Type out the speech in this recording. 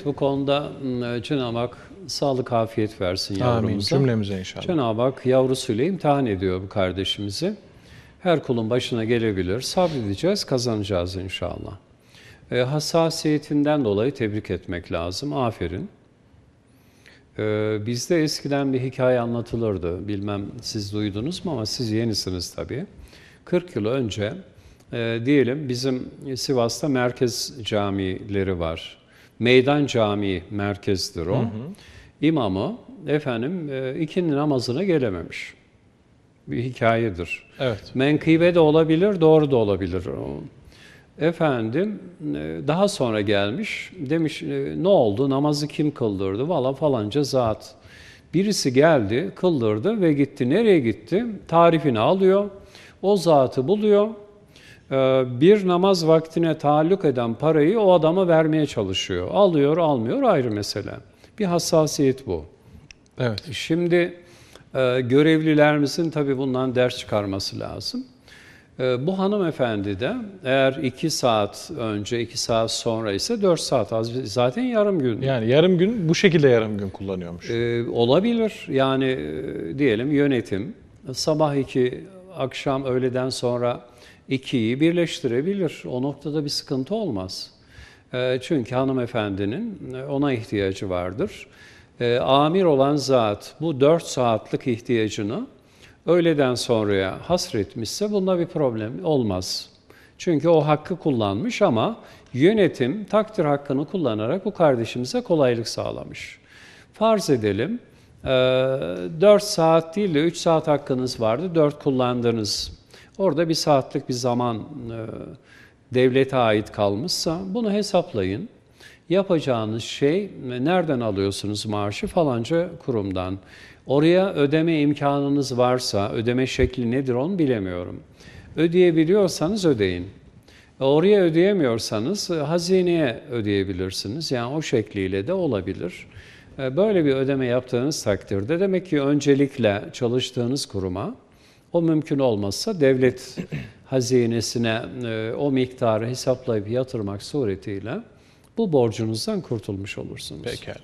Evet bu konuda Cenab-ı Hak sağlık afiyet versin Amin. yavrumuza. Cümlemize inşallah. Cenab-ı Hak yavrusuyla imtihan ediyor bu kardeşimizi. Her kulun başına gelebilir. Sabredeceğiz, kazanacağız inşallah. E, hassasiyetinden dolayı tebrik etmek lazım. Aferin. E, bizde eskiden bir hikaye anlatılırdı. Bilmem siz duydunuz mu ama siz yenisiniz tabii. 40 yıl önce e, diyelim bizim Sivas'ta merkez camileri var. Meydan Camii merkezdir o. İmamı efendim e, ikindi namazına gelememiş. Bir hikayedir. Evet. Menkıbe de olabilir, doğru da olabilir. Efendim e, daha sonra gelmiş demiş e, ne oldu namazı kim kıldırdı valla falanca zat. Birisi geldi kıldırdı ve gitti. Nereye gitti? Tarifini alıyor. O zatı buluyor. E, Bir namaz vaktine taalluk eden parayı o adama vermeye çalışıyor. Alıyor almıyor ayrı mesele. Bir hassasiyet bu. Evet. Şimdi e, görevlilerimizin tabii bundan ders çıkarması lazım. E, bu hanımefendi de eğer iki saat önce, iki saat sonra ise dört saat az zaten yarım gün. Yani yarım gün bu şekilde yarım gün kullanıyormuş. E, olabilir yani e, diyelim yönetim sabah iki, akşam öğleden sonra ikiyi birleştirebilir. O noktada bir sıkıntı olmaz. E, çünkü hanımefendinin e, ona ihtiyacı vardır. E, amir olan zat bu dört saatlik ihtiyacını öğleden sonraya hasretmişse bunda bir problem olmaz. Çünkü o hakkı kullanmış ama yönetim takdir hakkını kullanarak bu kardeşimize kolaylık sağlamış. Farz edelim 4 saat değil de 3 saat hakkınız vardı, 4 kullandınız. Orada bir saatlik bir zaman e, devlete ait kalmışsa bunu hesaplayın. Yapacağınız şey nereden alıyorsunuz maaşı falanca kurumdan. Oraya ödeme imkanınız varsa ödeme şekli nedir onu bilemiyorum. Ödeyebiliyorsanız ödeyin. Oraya ödeyemiyorsanız e, hazineye ödeyebilirsiniz. Yani o şekliyle de olabilir. E, Böyle bir ödeme yaptığınız takdirde demek ki öncelikle çalıştığınız kuruma o mümkün olmazsa devlet hazinesine e, o miktarı hesaplayıp yatırmak suretiyle bu borcunuzdan kurtulmuş olursunuz. Pekala.